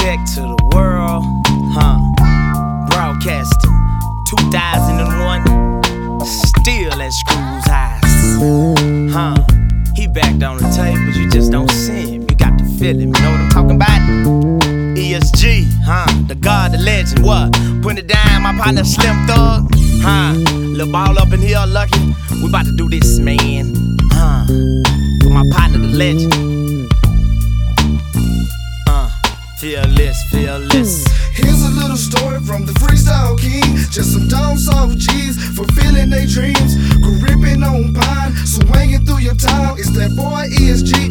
check to the world, huh? Broadcasting 2001, still at Screw's eyes, huh? He backed on the tape, but you just don't see him. You got to feel him. You know what I'm talking about? ESG, huh? The God, the legend, what? Put it down, my partner Slim Thug, huh? Little ball up in here, lucky. We about to do this, man, huh? With my partner, the legend. Fearless, fearless. Here's a little story from the freestyle king. Just some down south G's fulfilling their dreams. Gripping on pine, swinging through your town. It's that boy ESG,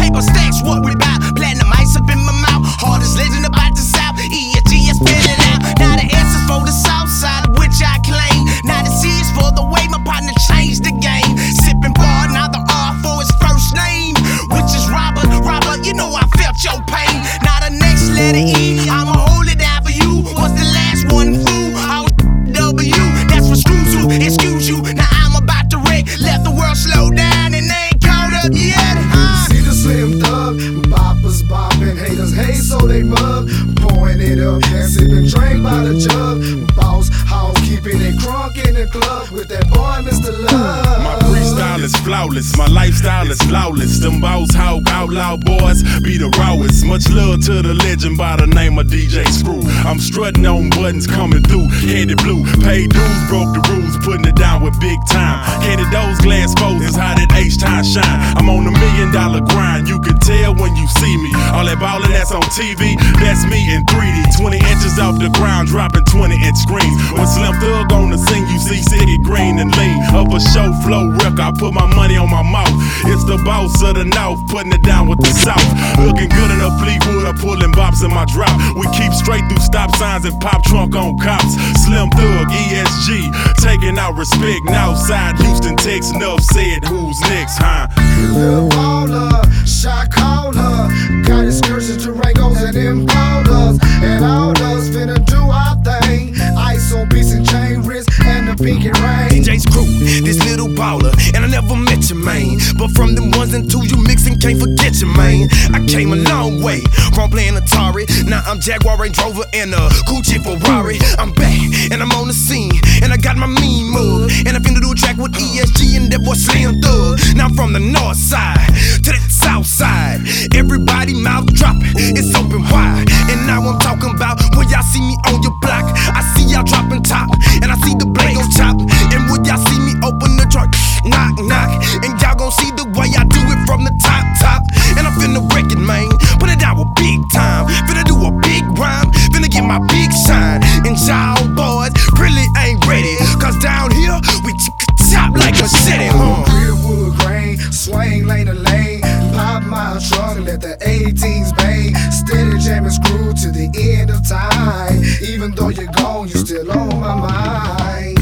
Paper stacks, what we bout? Platinum ice up in my mouth. Hardest legend about the South. ESG is spinning out. Now the S is for the South Side, which I claim. Now the C is for the way my partner changed the game. Sipping bar, now the R for his first name, which is Robert. Robert, you know I felt your pain. Now the next letter E, up and sipping drink by the jug. Boss house keeping it crunk in the club with that boy Mr. Love. My flawless, my lifestyle is flawless. Them Boss Hogg Outlaw boys be the rawest. Much love to the legend by the name of DJ Screw. I'm strutting on buttons coming through, headed blue. Paid dues, broke the rules, putting it down with big time. Candy those glass poses, how that H time shine. I'm on a million dollar grind, you can tell when you see me. All that ballin' that's on TV, that's me in 3D. 20 inches off the ground, dropping 20 inch screens. Green and Lean. Up a show flow record, I put my money on my mouth. It's the boss of the north, putting it down with the south. Looking good in a Fleetwood, I'm pulling bops in my drop. We keep straight through stop signs and pop trunk on cops. Slim Thug, ESG, taking out respect. Now side Houston, Texas, enough said, who's next, huh? Little baller, shot caller, got excursions, and baller, and I never met you, man. But from them ones and twos you mixing, can't forget you, man. I came a long way from playing Atari. Now I'm Jaguar Range Rover and a Gucci Ferrari. I'm back and I'm on the scene, and I got my mean mug, and I'm finna do a track with ESG and that boy Slim Thug. Now from the north side to the south side, everybody mouth dropping, it's open wide. And now I'm talking about when y'all see me Oklahoma City, huh? Grain, swing lane to lane. Pop my trunk, let the 18s bang. Steady jamming screw to the end of time. Even though you're gone, you still on my mind.